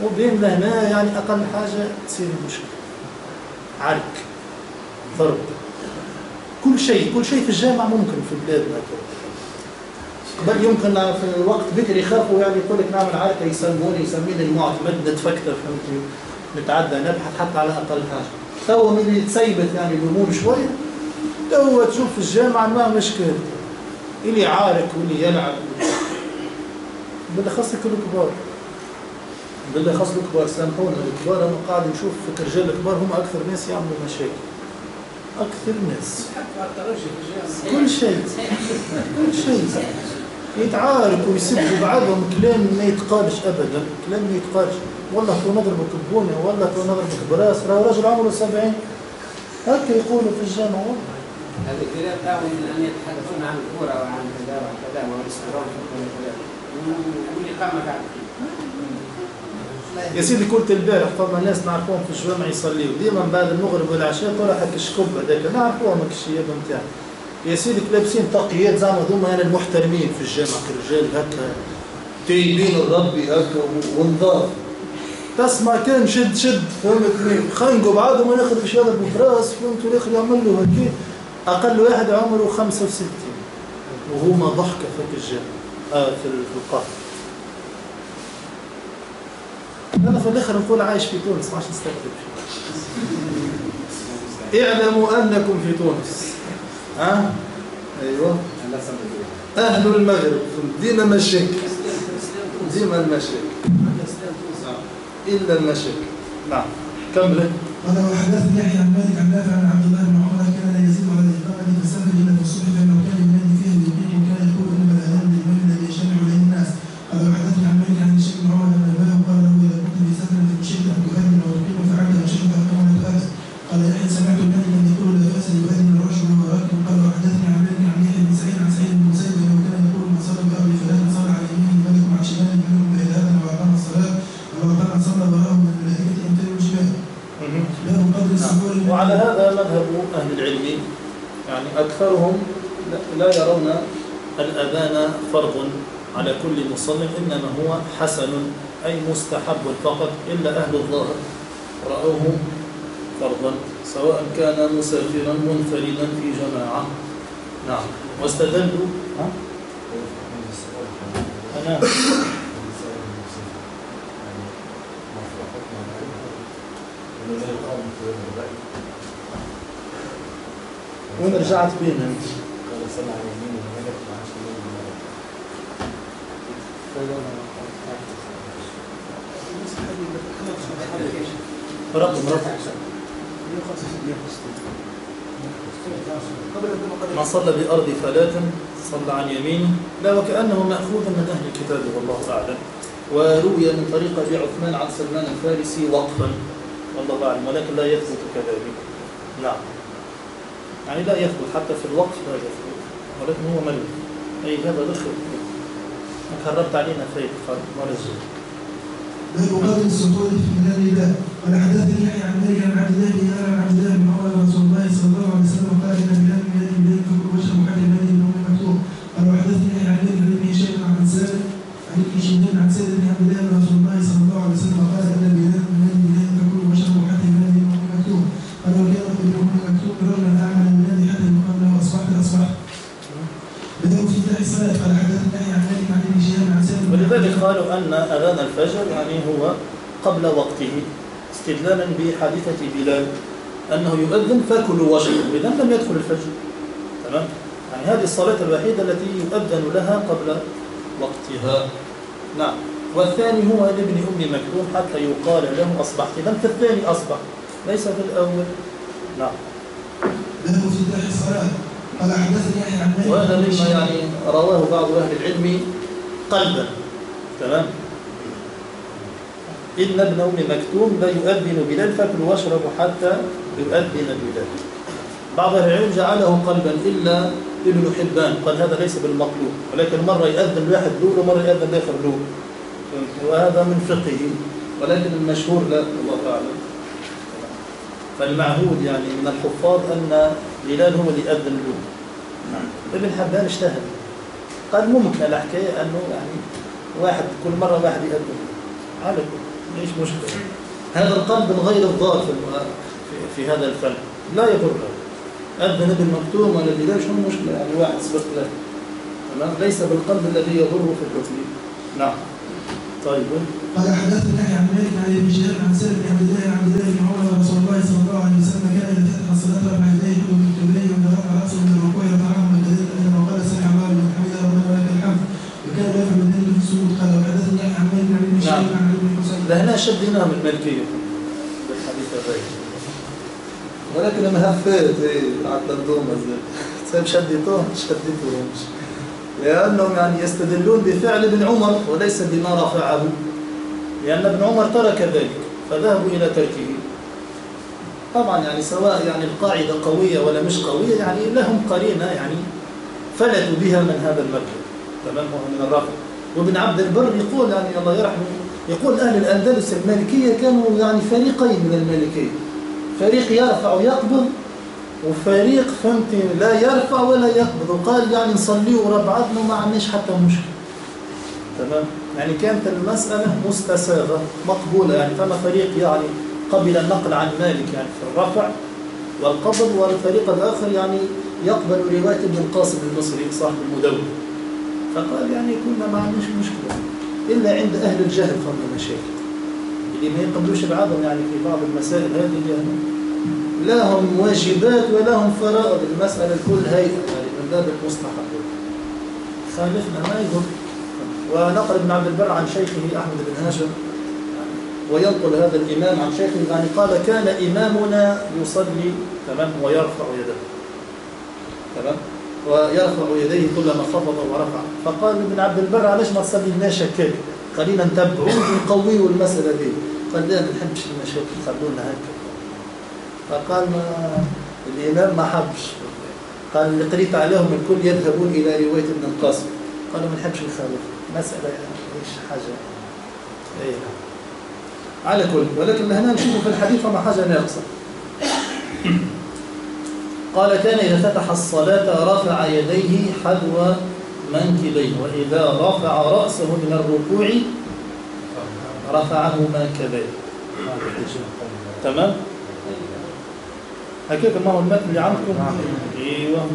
وبين لهنا يعني أقل حاجة تصير مشكلة. عرك ضرب. كل شيء كل شيء في الجامعة ممكن في بلادنا بل يمكن في وقت بكر يخافوا يعني يقول لك نعمل عركه يسموني يسميني المعتمد نتفكتر فهمتني. نتعدى نبحث حتى على أقل حاجة. تو من اللي تسيبت يعني الأمور شوية تو تشوف في الجامعة ما مشكله اللي عارك واللي يلعب. بالاخص الكبار بالاخص الكبار سامحونا الكبار أنا قاعد نشوف في الرجال الكبار هم أكثر ناس يعملوا مشاكل. أكثر ناس. كل شيء. كل شيء. يتعارك ويسبوا بعضهم كلام ما يتقالش ابدا كلام ما يتقالش. والله تو نضربك ببونه والله تو نضربك براس راه راجل عمره 70 هكا يقولوا في الجامعة والله هذا الكلام تاعهم ان يتحدثون عن الكورة وعن كذا وعن كذا والاستمرار في كل والاقامه بعد يا سيدي قلت البارح فما ناس نعرفوهم في الجوامع يصليوا ديما بعد المغرب والعشاء طلع هكا الشكب هذاك. نعرفوهم الشياب نتاعهم يا سيدي لابسين تقيات زعما هذوما يعني المحترمين في الجامع الرجال هكا تايبين الربي هكا ونظاف تسمع كان شد شد فهمتني خنقوا بعضهم والاخر باش يضرب براس فهمت؟ والاخر يعمل له هكا أقل واحد عمره 65 وهما ضحكه في الجامع آه في القهر أنا في الآخر نقول عايش في تونس ما عادش نستكذب اعلموا أنكم في تونس. ها؟ أيوه. أهل المغرب ديما مشاكل. ديما المشاكل. إلا المشاكل نعم. كمل. قال وحدثني يحيى عن مالك عن نافع عن عبد الله بن عمر كان لا يزيد على السفر إلا في الصبح فانه كان كل مصلي إنما هو حسن أي مستحب فقط إلا أهل الظاهر. رأوه فرضا سواء كان مسافرا منفردا في جماعة. نعم. واستدلوا؟ أنا. وين رجعت بينا. أنت؟ من صلى بأرض فلاة صلى عن يمينه لا وكأنه مأخوذ من أهل الكتاب والله أعلم. وروي من طريق أبي عثمان عن سلمان الفارسي وقفا. والله أعلم ولكن لا يثبت كذلك. نعم. يعني لا يثبت حتى في الوقف لا يثبت. ولكن هو ملك. أي هذا دخل خربت علينا ولا شيء باب قدر السطور في ميلاد الله. قال حدثني يحيى عن مالك عن عبد الله بن عن عبد الله بن عمر عن رسول الله صلى الله عليه وسلم قال ان بلال من يد بلال فكل وجه محل مالك بن ام مكتوم قال وحدثني يحيى عن مالك عن ابن هشام عن سالم عن ابن شهاب عن سالم بن عبد الله بن رسول الله صلى الله عليه وسلم قال ان بلال من يد بلال فكل وجه محل مالك بن ام مكتوم قال وكان ابن ام مكتوم رجلا اعمى ينادي حتى يقال له اصبحت اصبحت بدأوا في افتتاح الصلاة قال حدثني يحيى عن مالك عن ابن شهاب عن سالم بن عبد ولذلك الله قالوا أن أذان الفجر يعني هو قبل وقته استدلالا بحادثة بلال أنه يؤذن فكلوا واشربوا إذا لم يدخل الفجر. تمام؟ يعني هذه الصلاة الوحيدة التي يؤذن لها قبل وقتها. نعم. والثاني هو لابن أم مكتوم حتى يقال له أصبحت. إذا في الثاني أصبح ليس في الأول. نعم. باب افتتاح الصلاة. قال حدثني يحيى عن وهذا مما يعني رواه بعض أهل العلم قلبا. تمام؟ إن ابن أم مكتوم لا يؤذن بلال فكلوا واشربوا حتى يؤذن بلال. بعض العلم جعله قلبا إلا ابن حبان قال هذا ليس بالمطلوب ولكن مرة يأذن الواحد لول ومرة يأذن الآخر لول وهذا من فقهه ولكن المشهور لا الله أعلم. فالمعهود يعني من الحفاظ أن بلال هو اللي يأذن لول ابن حبان اجتهد. قال ممكن الحكاية أنه يعني واحد كل مرة واحد يأذن على كل. ليش مشكلة؟ هذا القلب الغير الضار في, في, هذا الفن. لا يضر. أذن ابن مكتوم ولا بلال شو المشكلة؟ يعني واحد سبق له. تمام؟ ليس بالقلب الذي يضر في الحكم. نعم. طيب. قال حدثنا عن مالك عن ابن شهاب عن سالم بن عبد الله عن عبد الله بن عمر رسول الله صلى الله عليه وسلم كان اذا فتح الصلاه رفع يديه لهنا شدينا من الملكية. بالحديث الرأي ولكن لما هفيت إيه عدل دوما زي سيب شديتهم شديتهم لأنهم يعني يستدلون بفعل ابن عمر وليس بما رفعه. لأن ابن عمر ترك ذلك فذهبوا إلى تركه. طبعا يعني سواء يعني القاعدة قوية ولا مش قوية يعني لهم قرينة يعني فلتوا بها من هذا المذهب تمام؟ من الرفع وابن عبد البر يقول يعني الله يرحمه يقول أهل الأندلس المالكية كانوا يعني فريقين من المالكية. فريق يرفع ويقبض وفريق فهمت لا يرفع ولا يقبض. وقال يعني نصلي وربعتنا وما عندناش حتى مشكلة تمام؟ يعني كانت المسألة مستساغة مقبولة. يعني فما فريق يعني قبل النقل عن مالك يعني في الرفع والقبض والفريق الآخر يعني يقبل رواية ابن القاسم المصري صاحب المدون فقال يعني كنا ما عندناش مشكلة. إلا عند أهل الجهل فضل مشاكل اللي ما يقبلوش العظم يعني في بعض المسائل هذه يعني لا هم واجبات ولا هم فرائض. المسألة الكل هيئة يعني من باب المستحب خالفنا ما يضر ونقل ابن عبد البر عن شيخه أحمد بن هاشم. وينقل هذا الإمام عن شيخه يعني قال كان إمامنا يصلي. تمام؟ ويرفع يده. تمام؟ ويرفع يديه كلما خفض ورفع. فقال ابن عبد البر علاش ما تصلي لنا شكاك خلينا نتبعوا ونقويوا المسألة دي. قال لا ما نحبش المشاكل خلونا هكا. فقال ما الإمام ما حبش. قال اللي قريت عليهم الكل يذهبون إلى رواية ابن القاسم. قالوا ما نحبش نخالف. مسألة إيش حاجة. إيه. على كل. ولكن هنا نشوف في الحديث فما حاجة ناقصة. قال كان إذا فتح الصلاة رفع يديه حذو منكبيه وإذا رفع رأسه من الركوع رفعهما كذلك تمام؟ هكذا ما هو المتن عندكم؟ أيوه.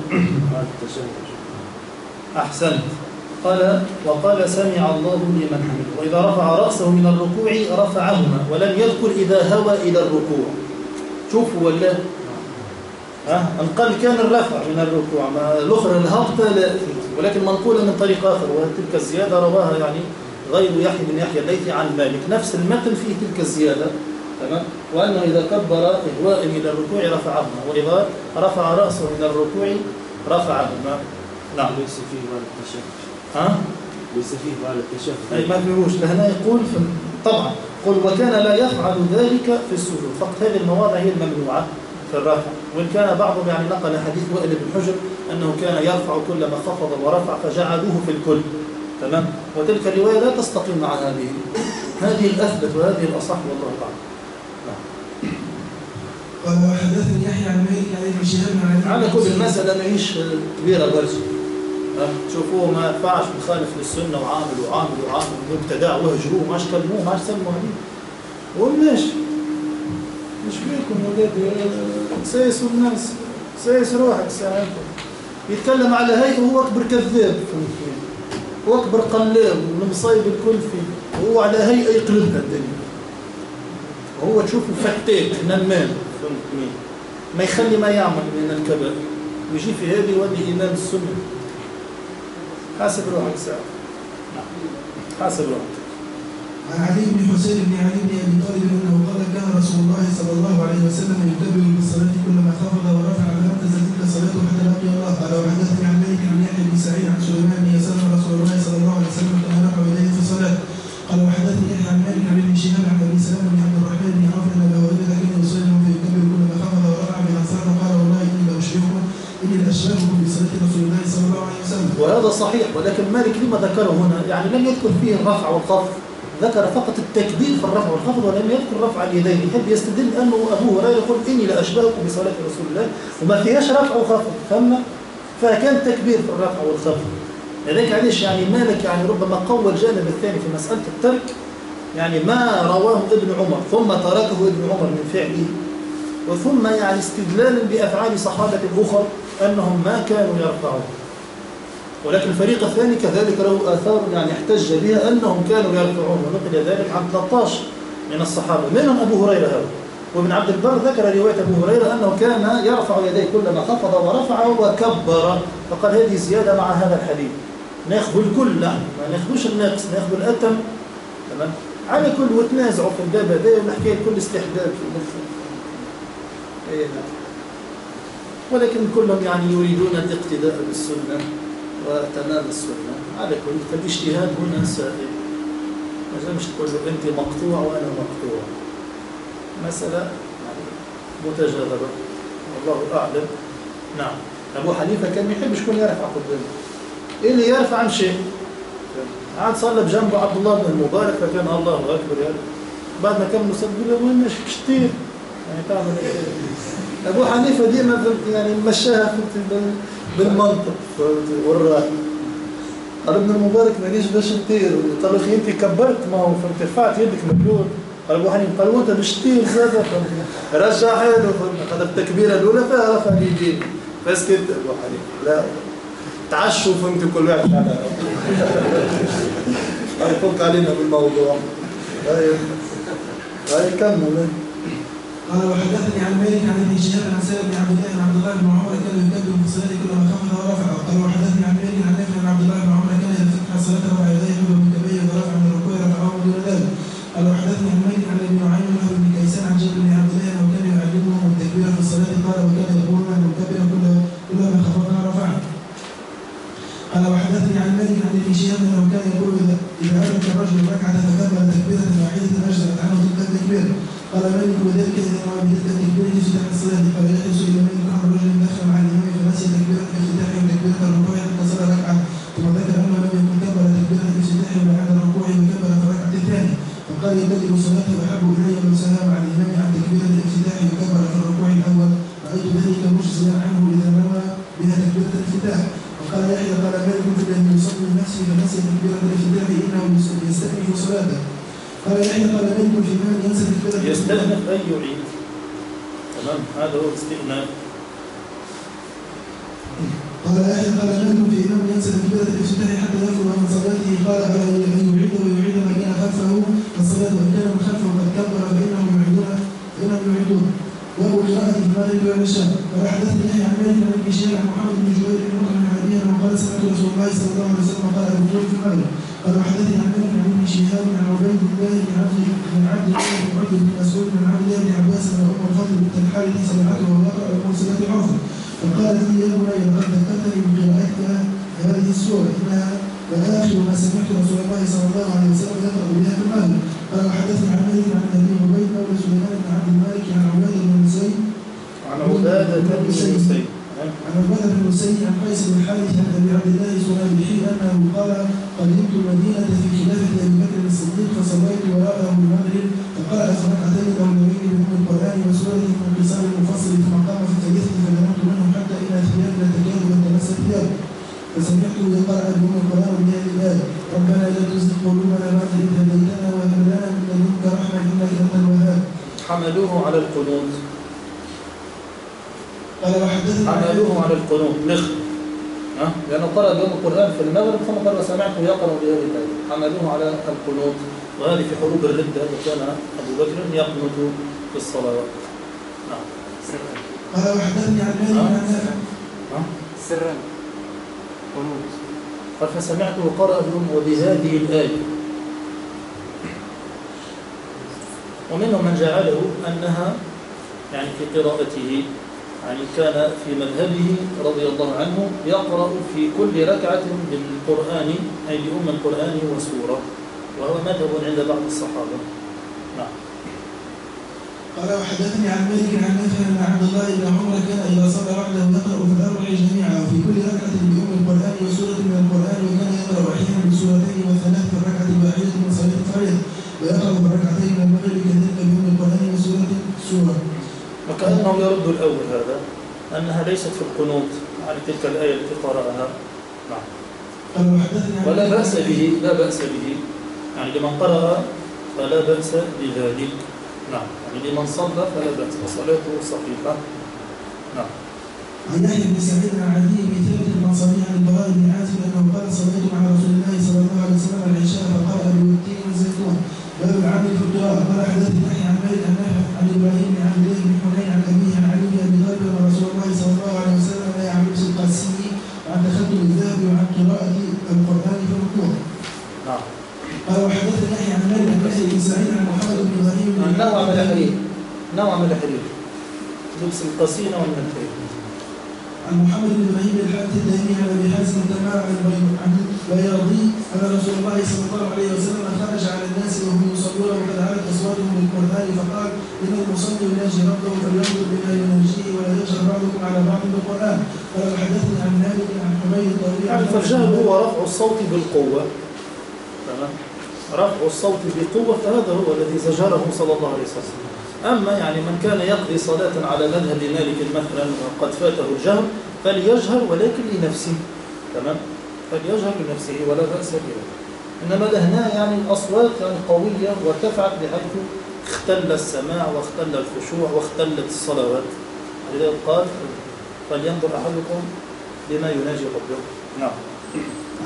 أحسنت. قال وقال سمع الله لمن حمده. وإذا رفع رأسه من الركوع رفعهما ولم يذكر إذا هوى إلى الركوع. شوفوا ولا ها؟ انقل كان الرفع من الركوع ما الأخرى الهبطة لا ولكن منقولة من طريق آخر وتلك الزيادة رواها يعني غير يحيى بن يحيى الليثي عن مالك. نفس المتن فيه تلك الزيادة تمام؟ وأنه إذا كبر اهواء إلى الركوع رفعهما وإذا رفع رأسه من الركوع رفعهما نعم. ليس فيه مال التشهد. ها؟ ليس فيه مال التشهد. أي ما فيهوش لهنا يقول في طبعا قل وكان لا يفعل ذلك في السجود. فقط هذه المواضع هي الممنوعة. في الرفع وإن كان بعضهم يعني نقل حديث وائل بن حجر أنه كان يرفع كلما خفض ورفع فجعلوه في الكل. تمام؟ وتلك الرواية لا تستقيم مع هذه. هذه الأثبت وهذه الأصح والله أعلم. قال وحدثني يحيى عن مالك عن ابن شهاب على كل. المسألة ماهيش كبيرة برضه. ها؟ شوفوه ما ينفعش مخالف للسنة وعامل وعامل وعامل وابتداع وهجروه ما كلموه ما سموا عليه. وماشي. مش بيكم ولاد سيسوا الناس سيس روحك ساعتها يتكلم على هيئة وهو أكبر كذاب. وأكبر قلاب والمصايب الكل فيه. وهو على هيئة يقلبها الدنيا. وهو تشوفه فتاك نمام ما يخلي ما يعمل من الكبائر ويجي في هذه يولي إمام السنة حاسب روحك ساعة حاسب روحك. عن علي بن حسين بن علي بن أبي طالب أنه قال كان رسول الله صلى الله عليه وسلم يكبر بالصلاة كلما خفض ورفع لم تزل تلك الصلاة حتى لقي الله. قال وحدثني عن مالك عن يحيى بن سعيد عن سليمان بن يسار رسول الله صلى الله عليه وسلم كان رفع يديه في الصلاة. قال وحدثني يحيى عن مالك عن ابن شهاب عن أبي سلام بن عبد الرحمن بن عوف أن أبا هريرة كان يصلي فيكبر كلما خفض ورفع بالانصار قال والله إني لاشبهكم إني لاشبهكم بصلاة رسول الله صلى الله عليه وسلم. وهذا صحيح ولكن مالك لما ذكره هنا يعني لم يذكر فيه الرفع والخفض. ذكر فقط التكبير في الرفع والخفض ولم يذكر رفع اليدين يحب يستدل أنه ابو هريرة يقول إني لاشبهكم بصلاة رسول الله وما فيهاش رفع وخفض. فهمنا فكان تكبير في الرفع والخفض. لذلك معلش يعني مالك يعني ربما قوى الجانب الثاني في مسألة الترك يعني ما رواه ابن عمر ثم تركه ابن عمر من فعله. وثم يعني استدلالا بأفعال صحابة أخر أنهم ما كانوا يرفعون. ولكن الفريق الثاني كذلك له آثار يعني احتج بها أنهم كانوا يرفعون ونقل ذلك عن 13 من الصحابة منهم أبو هريرة هذا؟ وابن عبد البر ذكر رواية أبو هريرة أنه كان يرفع يديه كلما خفض ورفع وكبر فقال هذه زيادة مع هذا الحديث. ناخذ الكل لا ما ناخذوش الناقص ناخذ الأتم تمام؟ على كل وتنازعوا في الباب هذا ونحكي الكل استحباب في إيه ولكن كلهم يعني يريدون الاقتداء بالسنة. وتمام السنة. على كل فالاجتهاد هنا سائل. ما مش تقول له أنت مقطوع وأنا مقطوع. مسألة يعني متجاذبة. والله أعلم. نعم. أبو حنيفة كان ما يحبش يكون يرفع قدامه. اللي يرفع عن شيء. قعد صلى بجنبه عبد الله بن المبارك فكان الله أكبر يعني. بعد ما كملوا صلى له المهم مش كتير يعني تعمل إيه؟ أبو حنيفة ديما يعني مشاها بال- بالمنطق فهمت؟ والراي. قال ابن المبارك ماليش باش نطير قال أخي انت كبرت ما هو فهمت؟ رفعت يدك مجنون قال ابو حنيفه قال وانت باش تطير زاد رجع حاله قال التكبيره الأولى فيها رفع اليدين. فاسكت ابو حنيفه لا. تعشوا فهمت؟ كل واحد على قال فك علينا بالموضوع. هاي هاي كمل. قال وحدثني عن مالك عن ابن شهاب عن سالم بن عبد الله بن عبد الله بن عمر كان يكبر في الصلاة كلما خفض ورفع قال وحدثني عن مالك عن نافع عبد الله بن عمر كان اذا فتح الصلاه رفع يديه حبا من كبيه ورفع من الركوع رفعه دون ذلك قال وحدثني عن مالك عن ابن نعيم له بن كيسان عن جابر بن عبد الله انه كان يعلمهم التكبير في الصلاه قال وكان يقول من مكبرا كل كلما خفضنا رفعنا قال وحدثني عن مالك عن ابن شهاب انه كان يقول اذا اذا ادرك الرجل ركعه فكبر تكبيره واحدة اجزات عنه تلك التكبيره قال مالك وذلك اذا نوى بتلك التكبيره افتتاح الصلاه أن يعيد. تمام؟ هذا هو الاستئناف قال يحيى قال مالك في امام ينسى تكبيره الافتتاح حتى يفرغ من صلاته. قال على ان يعيد ويعيد ما كان خلفه. الصلاة وإن كان من خلفه قد كبر فإنهم يعيدون فإنهم يعيدون. وابو قراءه في المغرب والعشاء قال حدثني يحيى عن مالك ابن شهاب عن محمد بن جبير بن مكرم عن أنه قال سمعت رسول الله صلى الله عليه وسلم قال جبير في المغرب قال وحدثني عن مالك عن ابن شهاب عن عبيد الله بن عبد بن عبد الله بن عبد بن مسعود بن عبد الله بن عباس ان ام الفضل بنت الحارث سمعته وهو يقرا المرسلات عرفا فقالت لي يا بني لقد ذكرتني بقراءتك هذه السوره انها لآخر ما سمعت رسول الله صلى الله عليه وسلم يقرأ بها في المغرب قال وحدثني عن مالك عن ابي عبيد مولى سليمان بن عبد الملك عن عباده بن زيد عن عبادة بن حسين عن عبادة بن حسين عن قيس بن الحارث عن ابي عبد الله سنابحي انه قال قدمت المدينة في خلافه ابي بكر الصديق فصليت وراءه المغرب فقرا في ركعتين الاولين بام القران وسوره من قصار المفصل ثم قام في ثالثه فنمت منه حتى ان ثيابي لا تكاد ان تمس ثيابه فسمعته يقرا بام القران بهذه الايه ربنا لا تزغ قلوبنا بعد اذ هديتنا وهب لنا من لدنك رحمه انك انت الوهاب حملوه على القنوت قال وحدثني عن حملوه على القنوت نخ ها لأنه قرأ يوم القرآن في المغرب سمعته يقرأ بهذه الآية. حملوه على القنوت وهذه في حروب الردة وكان أبو بكر يقنط في الصلوات نعم. سرا قال وحدثني عن مالك عن نافع؟ سرا. قنوت قال فسمعته قرأ بهم وبهذه الآية. ومنهم من جعله أنها يعني في قراءته يعني كان في مذهبه رضي الله عنه يقرأ في كل ركعة بالقرآن أي بأم القرآن وسورة وهو مذهب عند بعض الصحابة. نعم. قال وحدثني عن مالك عن نافع ان عبد الله بن عمر كان إذا صلى وحده يقرأ في الأربع جميعا وفي كل ركعة بأم القرآن وسورة من القرآن وكان يقرأ أحيانا بسورتين وثلاث في الركعة الواحده من صلاة الفريضة ويقرأ في الركعتين من المغرب كذلك بأم القرآن وسورة سورة. وكأنه يرد الأول هذا. لأنها ليست في القنوت. يعني تلك الآية التي قرأها. نعم. ولا بأس به لا بأس به. يعني لمن قرأ فلا بأس بذلك. نعم. يعني لمن صلى فلا بأس. وصلاته صحيحة. نعم. عن يحيى بن سعيد عن عدي بن ثابت الانصاري عن البراء بن عازب أنه قال صليت مع رسول الله صلى الله عليه وسلم العشاء فقرا بالتين والزيتون باب العمل في القراءه قال حدثني يحيى عن مالك عن نافع عن إبراهيم الله بن حنين عن ابيه عن علي بن ابي طالب ان رسول الله صلى الله عليه وسلم لا يعمل في القاسي وعن تخلف الذهب وعن قراءه القران في الركوع نعم قال وحدثني يحيى عن مالك عن يحيى بن سعيد عن محمد بن إبراهيم بن نوع من الحرير نوع من الحرير لبس القصينة ومن الحرير عن محمد بن إبراهيم الحارث الدهمي عن أبي حازم التمام عن البياضي أن رسول الله صلى الله عليه وسلم خرج على الناس وهم يصلون وقد علت أصواتهم بالقران فقال ان المصلي يناجي ربه فلينظر بما يناجيه ولا يجهر بعضكم على بعض بالقرآن. قال وحدثني عن مالك عن حميد الطويل يعني فالجهل هو رفع الصوت بالقوة. تمام. رفع الصوت بقوة فهذا هو الذي زجره صلى الله عليه وسلم. أما يعني من كان يقضي صلاة على مذهب مالك مثلا وقد فاته الجهر فليجهر ولكن لنفسه. تمام؟ فليجهر لنفسه ولا بأس به. إنما لهنا يعني الأصوات يعني قوية وارتفعت بحيث اختل السماع واختل الخشوع واختلت الصلوات. لذلك قال فلينظر أحدكم بما يناجي ربه. نعم.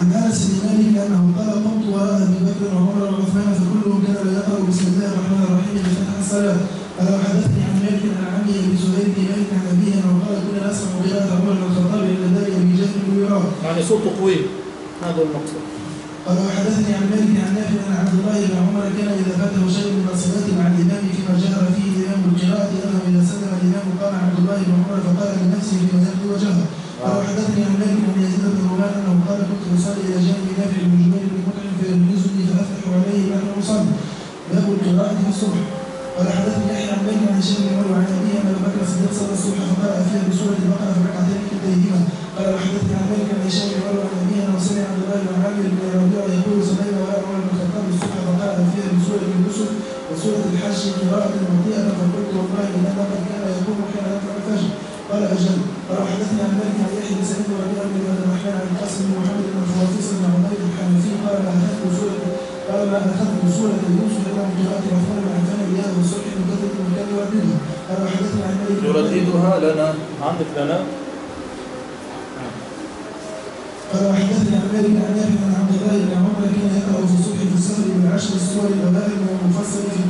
عن أنس بن مالك أنه قال قمت وراء أبي بكر وعمر وعثمان فكلهم كان لا يقرأ بسم الله الرحمن الرحيم بفتح الصلاة. قال وحدثني عن مالك عن عمي ابي زهير بن مالك عن أبيه أنه قال كنا نسمع قراءه عمر بن الخطاب إلى دار ابي جهل بن يراه يعني صوته قوي هذا المقصود. قال وحدثني عن مالك عن نافع عن عبد الله بن عمر كان إذا فاته شيء من الصلاه مع الإمام فيما جهر فيه الإمام بالقراءه أنه إذا سلم الإمام قام عبد الله بن عمر فقال لنفسه فيما يقضي وجهه. قال وحدثني عن مالك عن يزيد بن رومان أنه قال كنت أصلي إلى جانب نافع بن جبير بن مطعم فيلمزني فأفتح عليه بعد اصلي باب القراءة في الصبح. قال عن عن هشام بن عمر وعن ابيه ان ابا بكر الصديق صلى الصبح فقرا فيها بسورة البقرة في ركعتين كان يقرا في الصبح في السفر